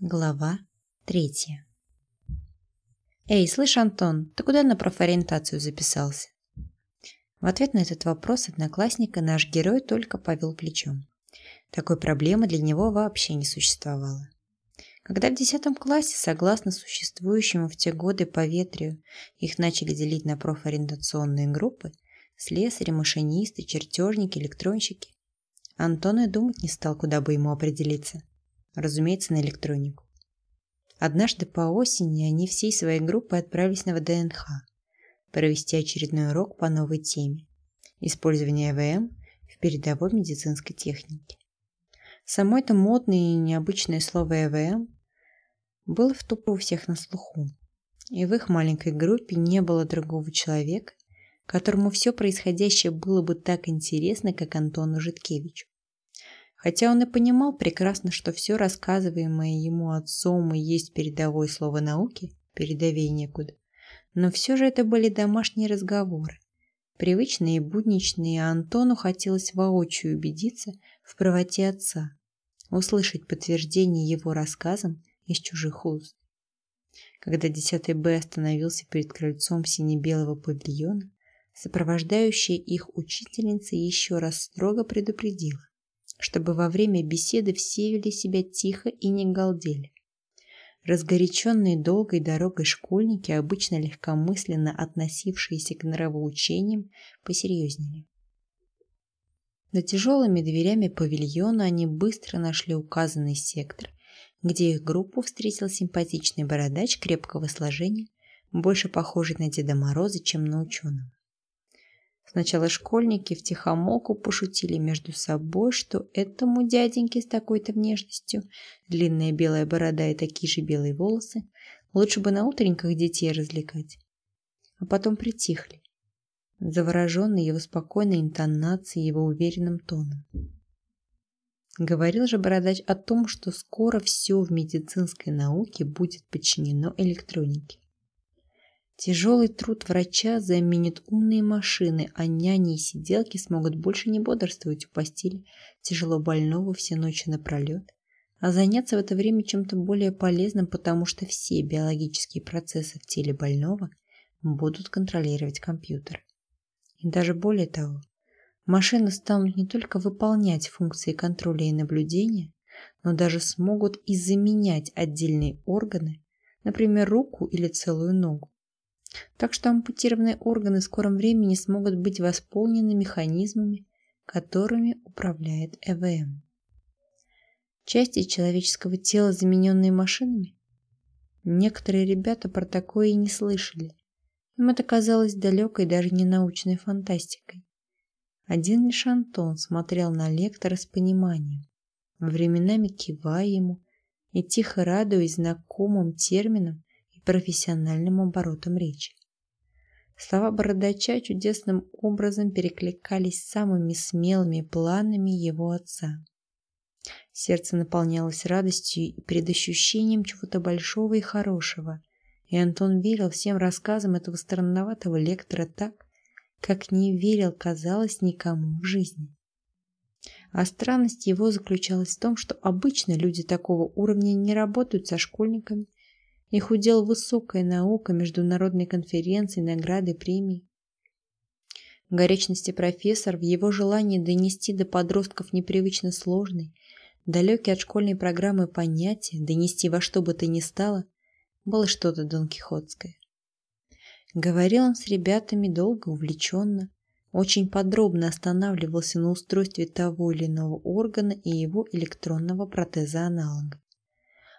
Глава третья. «Эй, слышь, Антон, ты куда на профориентацию записался?» В ответ на этот вопрос одноклассника наш герой только повел плечом. Такой проблемы для него вообще не существовало. Когда в 10 классе, согласно существующему в те годы поветрию, их начали делить на профориентационные группы – слесари, машинисты, чертежники, электронщики, Антон и думать не стал, куда бы ему определиться – разумеется, на электронику. Однажды по осени они всей своей группой отправились на ВДНХ провести очередной урок по новой теме – использование ЭВМ в передовой медицинской технике. Само это модное и необычное слово ЭВМ было в тупо у всех на слуху, и в их маленькой группе не было другого человека, которому все происходящее было бы так интересно, как Антону Житкевичу. Хотя он и понимал прекрасно, что все рассказываемое ему отцом и есть передовое слово науки, передовей некуда. Но все же это были домашние разговоры, привычные и будничные, а Антону хотелось воочию убедиться в правоте отца, услышать подтверждение его рассказам из чужих уст. Когда 10 Б остановился перед крыльцом сине-белого павильона, сопровождающая их учительница еще раз строго предупредила чтобы во время беседы все вели себя тихо и не галдели. Разгоряченные долгой дорогой школьники, обычно легкомысленно относившиеся к нравоучениям, посерьезнели. За тяжелыми дверями павильона они быстро нашли указанный сектор, где их группу встретил симпатичный бородач крепкого сложения, больше похожий на Деда Мороза, чем на ученого. Сначала школьники втихомолку пошутили между собой, что этому дяденьке с такой-то внешностью, длинная белая борода и такие же белые волосы, лучше бы на утренниках детей развлекать. А потом притихли, завороженные его спокойной интонацией, его уверенным тоном. Говорил же Бородач о том, что скоро все в медицинской науке будет подчинено электронике. Тяжелый труд врача заменит умные машины, а няни и сиделки смогут больше не бодрствовать у постели тяжело больного все ночи напролет, а заняться в это время чем-то более полезным, потому что все биологические процессы в теле больного будут контролировать компьютер. И даже более того, машины станут не только выполнять функции контроля и наблюдения, но даже смогут и заменять отдельные органы, например, руку или целую ногу. Так что ампутированные органы в скором времени смогут быть восполнены механизмами, которыми управляет ЭВМ. Части человеческого тела, замененные машинами? Некоторые ребята про такое и не слышали. Им это казалось далекой даже не научной фантастикой. Один лишь Антон смотрел на лектора с пониманием, временами кивая ему и тихо радуясь знакомым терминам профессиональным оборотом речи. Слова бородача чудесным образом перекликались с самыми смелыми планами его отца. Сердце наполнялось радостью и предощущением чего-то большого и хорошего, и Антон верил всем рассказам этого странноватого лектора так, как не верил, казалось, никому в жизни. А странность его заключалась в том, что обычно люди такого уровня не работают со школьниками их удел высокая наука, международные конференции, награды, премии. В горячности профессор, в его желании донести до подростков непривычно сложный, далекий от школьной программы понятия, донести во что бы то ни стало, было что-то донкихотское. Говорил он с ребятами долго, увлеченно, очень подробно останавливался на устройстве того или иного органа и его электронного протеза-аналога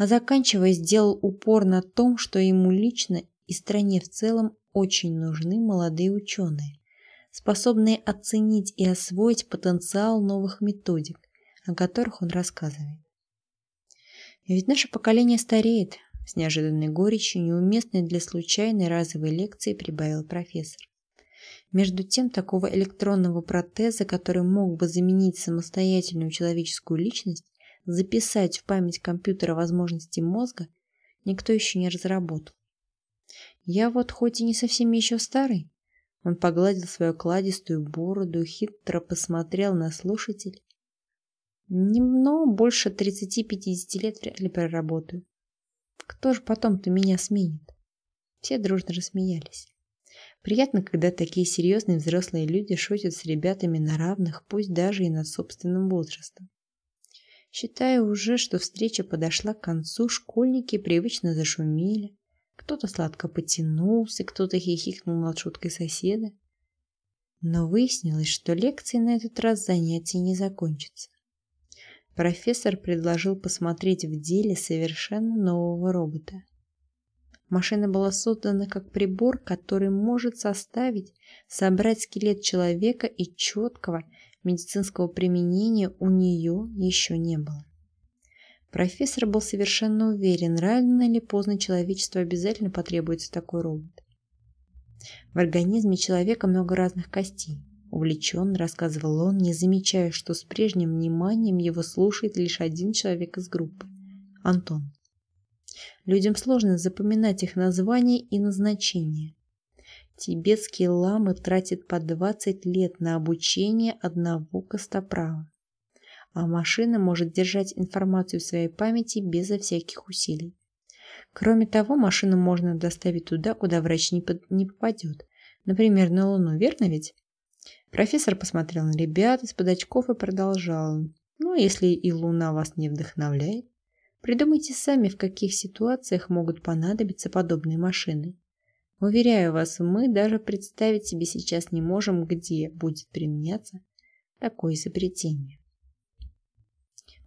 а заканчивая сделал упор на том, что ему лично и стране в целом очень нужны молодые ученые, способные оценить и освоить потенциал новых методик, о которых он рассказывает. Ведь наше поколение стареет, с неожиданной горечью, неуместной для случайной разовой лекции прибавил профессор. Между тем, такого электронного протеза, который мог бы заменить самостоятельную человеческую личность, записать в память компьютера возможности мозга никто еще не разработал. Я вот хоть и не совсем еще старый, он погладил свою кладистую бороду, хитро посмотрел на слушатель. Немного больше 30-50 лет вряд ли проработаю. Кто же потом-то меня сменит? Все дружно рассмеялись. Приятно, когда такие серьезные взрослые люди шутят с ребятами на равных, пусть даже и над собственным возрастом. Считая уже, что встреча подошла к концу, школьники привычно зашумели. Кто-то сладко потянулся, кто-то хихикнул над шуткой соседа. Но выяснилось, что лекции на этот раз занятия не закончатся. Профессор предложил посмотреть в деле совершенно нового робота. Машина была создана как прибор, который может составить, собрать скелет человека и четкого медицинского применения у нее еще не было. Профессор был совершенно уверен, рано или поздно человечеству обязательно потребуется такой робот. В организме человека много разных костей. Увлеченно рассказывал он, не замечая, что с прежним вниманием его слушает лишь один человек из группы – Антон. Людям сложно запоминать их название и назначение. Тибетские ламы тратят по 20 лет на обучение одного костоправа, а машина может держать информацию в своей памяти безо всяких усилий. Кроме того, машину можно доставить туда, куда врач не, под, не попадет. Например, на Луну, верно ведь? Профессор посмотрел на ребят из-под очков и продолжал. Ну, если и Луна вас не вдохновляет, придумайте сами, в каких ситуациях могут понадобиться подобные машины. Уверяю вас, мы даже представить себе сейчас не можем, где будет применяться такое изобретение.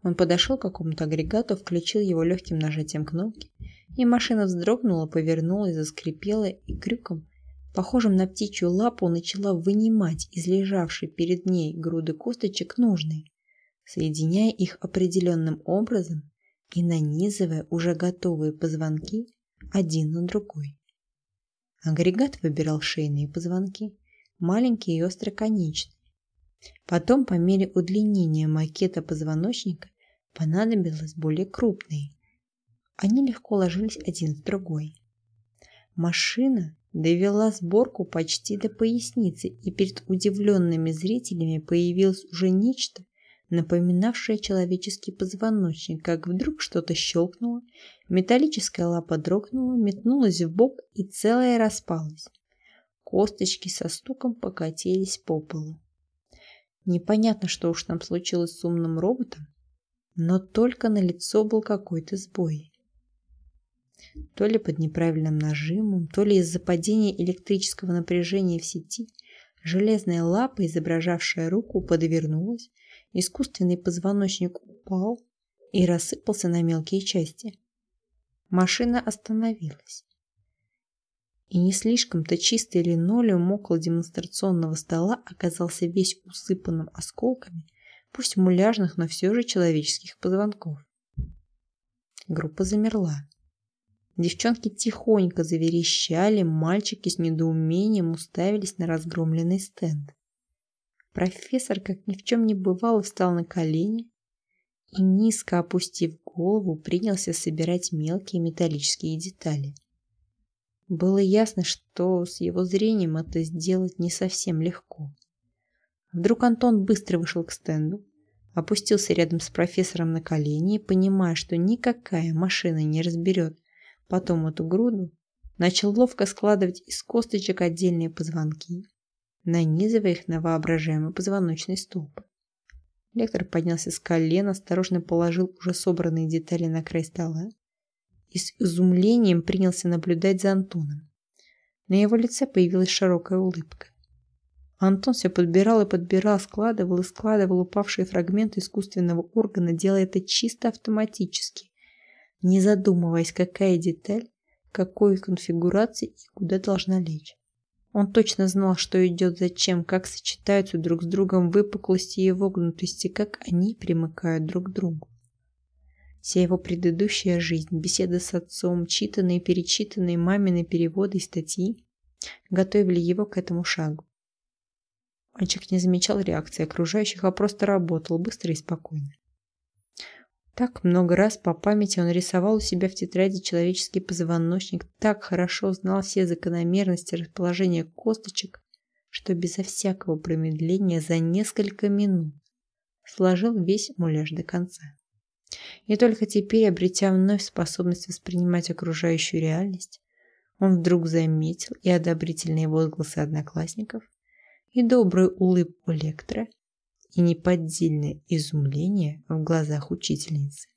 Он подошел к какому-то агрегату, включил его легким нажатием кнопки, и машина вздрогнула, повернулась, заскрипела и крюком, похожим на птичью лапу, начала вынимать из лежавшей перед ней груды косточек нужные, соединяя их определенным образом и нанизывая уже готовые позвонки один на другой. Агрегат выбирал шейные позвонки, маленькие и остроконечные. Потом, по мере удлинения макета позвоночника, понадобилось более крупные. Они легко ложились один в другой. Машина довела сборку почти до поясницы, и перед удивленными зрителями появилось уже нечто, напоминавшее человеческий позвоночник, как вдруг что-то щелкнуло, металлическая лапа дрогнула, метнулась в бок и целая распалась. Косточки со стуком покатились по полу. Непонятно, что уж там случилось с умным роботом, но только на лицо был какой-то сбой. То ли под неправильным нажимом, то ли из-за падения электрического напряжения в сети, железная лапа, изображавшая руку, подвернулась, искусственный позвоночник упал и рассыпался на мелкие части. Машина остановилась. И не слишком-то чистый линолеум около демонстрационного стола оказался весь усыпанным осколками, пусть муляжных, но все же человеческих позвонков. Группа замерла. Девчонки тихонько заверещали, мальчики с недоумением уставились на разгромленный стенд. Профессор, как ни в чем не бывало, встал на колени и, низко опустив голову, принялся собирать мелкие металлические детали. Было ясно, что с его зрением это сделать не совсем легко. Вдруг Антон быстро вышел к стенду, опустился рядом с профессором на колени и, понимая, что никакая машина не разберет Потом эту груду начал ловко складывать из косточек отдельные позвонки, нанизывая их на воображаемый позвоночный столб. Лектор поднялся с колена, осторожно положил уже собранные детали на край стола и с изумлением принялся наблюдать за Антоном. На его лице появилась широкая улыбка. Антон все подбирал и подбирал, складывал и складывал упавшие фрагменты искусственного органа, делая это чисто автоматически, не задумываясь, какая деталь, какой конфигурации и куда должна лечь. Он точно знал, что идет зачем, как сочетаются друг с другом выпуклости и вогнутости, как они примыкают друг к другу. Вся его предыдущая жизнь, беседы с отцом, читанные и перечитанные мамины переводы и статьи готовили его к этому шагу. Мальчик не замечал реакции окружающих, а просто работал быстро и спокойно. Так много раз по памяти он рисовал у себя в тетради человеческий позвоночник, так хорошо знал все закономерности расположения косточек, что безо всякого промедления за несколько минут сложил весь муляж до конца. И только теперь, обретя вновь способность воспринимать окружающую реальность, он вдруг заметил и одобрительные возгласы одноклассников, и добрую улыбку лектора, и неподдельное изумление в глазах учительницы.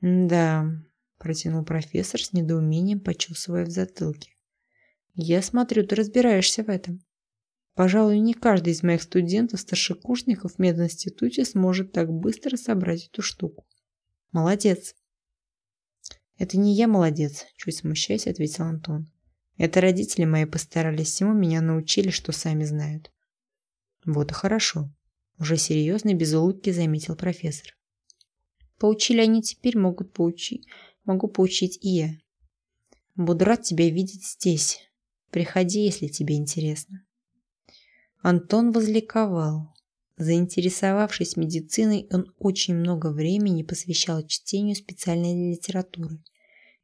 «Да», – протянул профессор с недоумением, почесывая в затылке. «Я смотрю, ты разбираешься в этом. Пожалуй, не каждый из моих студентов-старшекурсников в мединституте сможет так быстро собрать эту штуку. Молодец!» «Это не я молодец», – чуть смущаясь, ответил Антон. «Это родители мои постарались всему, меня научили, что сами знают». «Вот и хорошо», – уже серьезно, без улыбки заметил профессор. Поучили они теперь, могут поучить. Могу поучить и я. Буду рад тебя видеть здесь. Приходи, если тебе интересно. Антон возликовал. Заинтересовавшись медициной, он очень много времени посвящал чтению специальной литературы,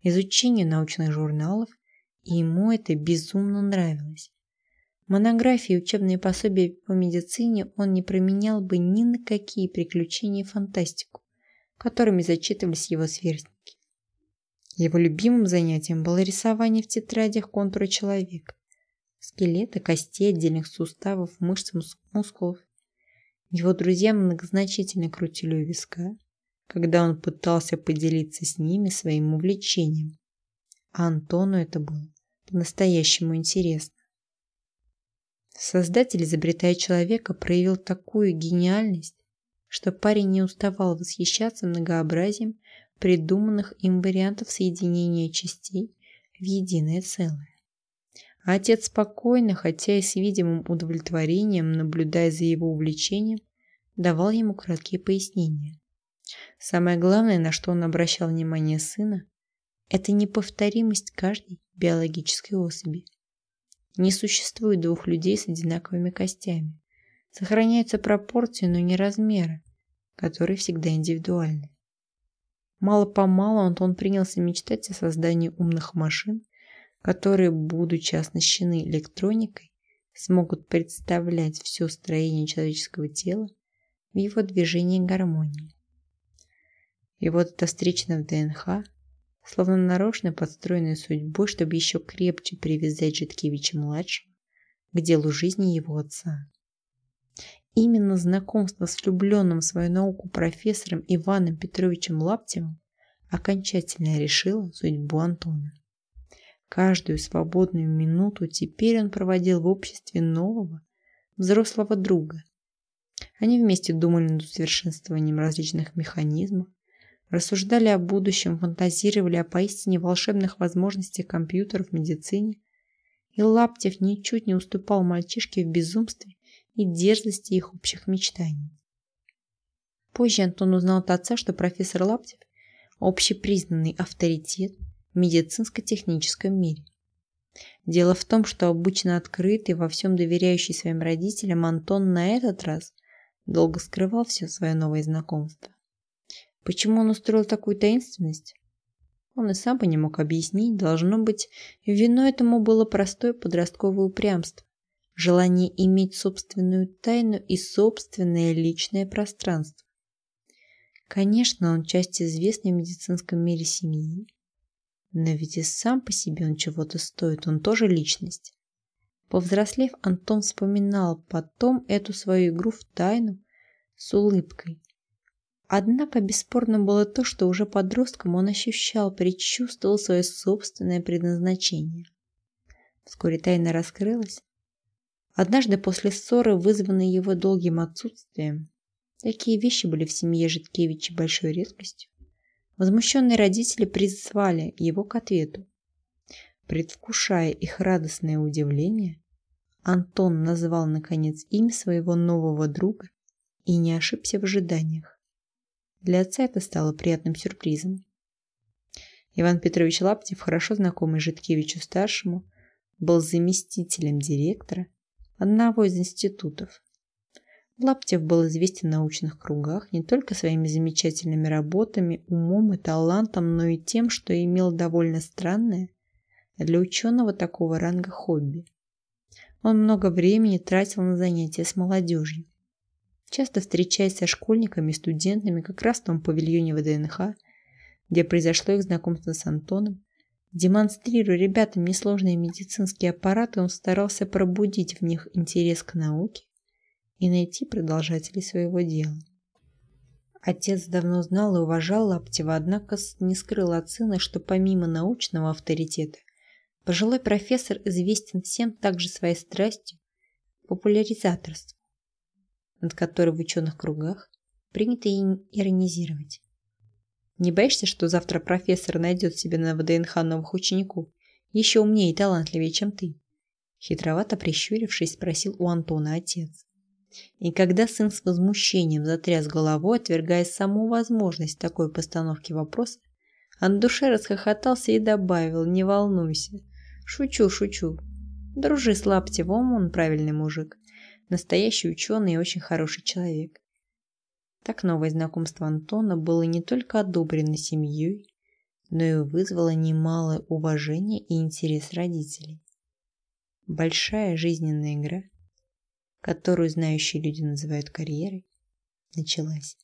изучению научных журналов, и ему это безумно нравилось. Монографии и учебные пособия по медицине он не променял бы ни на какие приключения и фантастику которыми зачитывались его сверстники. Его любимым занятием было рисование в тетрадях контура человека, скелета, костей, отдельных суставов, мышц, мускулов. Его друзья многозначительно крутили у виска, когда он пытался поделиться с ними своим увлечением. А Антону это было по-настоящему интересно. Создатель, изобретая человека, проявил такую гениальность, что парень не уставал восхищаться многообразием придуманных им вариантов соединения частей в единое целое. А отец спокойно, хотя и с видимым удовлетворением, наблюдая за его увлечением, давал ему краткие пояснения. Самое главное, на что он обращал внимание сына, это неповторимость каждой биологической особи. Не существует двух людей с одинаковыми костями. Сохраняются пропорции, но не размеры, которые всегда индивидуальны. Мало-помалу Антон принялся мечтать о создании умных машин, которые, будучи оснащены электроникой, смогут представлять все строение человеческого тела в его движении гармонии. И вот эта встреча в ДНХ, словно нарочно подстроенная судьбой, чтобы еще крепче привязать Житкевича-младшего к делу жизни его отца. Именно знакомство с влюбленным в свою науку профессором Иваном Петровичем Лаптевым окончательно решило судьбу Антона. Каждую свободную минуту теперь он проводил в обществе нового, взрослого друга. Они вместе думали над усовершенствованием различных механизмов, рассуждали о будущем, фантазировали о поистине волшебных возможностях компьютеров в медицине, и Лаптев ничуть не уступал мальчишке в безумстве и дерзости их общих мечтаний. Позже Антон узнал от отца, что профессор Лаптев – общепризнанный авторитет в медицинско-техническом мире. Дело в том, что обычно открытый, во всем доверяющий своим родителям, Антон на этот раз долго скрывал все свое новое знакомство. Почему он устроил такую таинственность? Он и сам бы не мог объяснить. Должно быть, виной этому было простое подростковое упрямство желание иметь собственную тайну и собственное личное пространство. Конечно, он часть известной в медицинском мире семьи, но ведь и сам по себе он чего-то стоит, он тоже личность. Повзрослев, Антон вспоминал потом эту свою игру в тайну с улыбкой. Однако бесспорно было то, что уже подростком он ощущал, предчувствовал свое собственное предназначение. Вскоре тайна раскрылась, Однажды после ссоры, вызванной его долгим отсутствием, такие вещи были в семье Житкевича большой редкостью, возмущенные родители призвали его к ответу. Предвкушая их радостное удивление, Антон назвал наконец имя своего нового друга и не ошибся в ожиданиях. Для отца это стало приятным сюрпризом. Иван Петрович Лаптев, хорошо знакомый Житкевичу-старшему, был заместителем директора одного из институтов. Лаптев был известен в научных кругах не только своими замечательными работами, умом и талантом, но и тем, что имел довольно странное для ученого такого ранга хобби. Он много времени тратил на занятия с молодежью. Часто встречаясь со школьниками и студентами как раз в том павильоне ВДНХ, где произошло их знакомство с Антоном, демонстрируя ребятам несложные медицинские аппараты, он старался пробудить в них интерес к науке и найти продолжателей своего дела. Отец давно знал и уважал Лаптева, однако не скрыл от сына, что помимо научного авторитета, пожилой профессор известен всем также своей страстью популяризаторству, над которой в ученых кругах принято иронизировать. Не боишься, что завтра профессор найдет себе на ВДНХ новых учеников, еще умнее и талантливее, чем ты? Хитровато прищурившись, спросил у Антона отец. И когда сын с возмущением затряс головой, отвергая саму возможность такой постановки вопроса, от души расхохотался и добавил «Не волнуйся». «Шучу, шучу. Дружи с Лаптевым, он правильный мужик. Настоящий ученый и очень хороший человек». Так новое знакомство Антона было не только одобрено семьей, но и вызвало немалое уважение и интерес родителей. Большая жизненная игра – которую знающие люди называют карьерой, началась.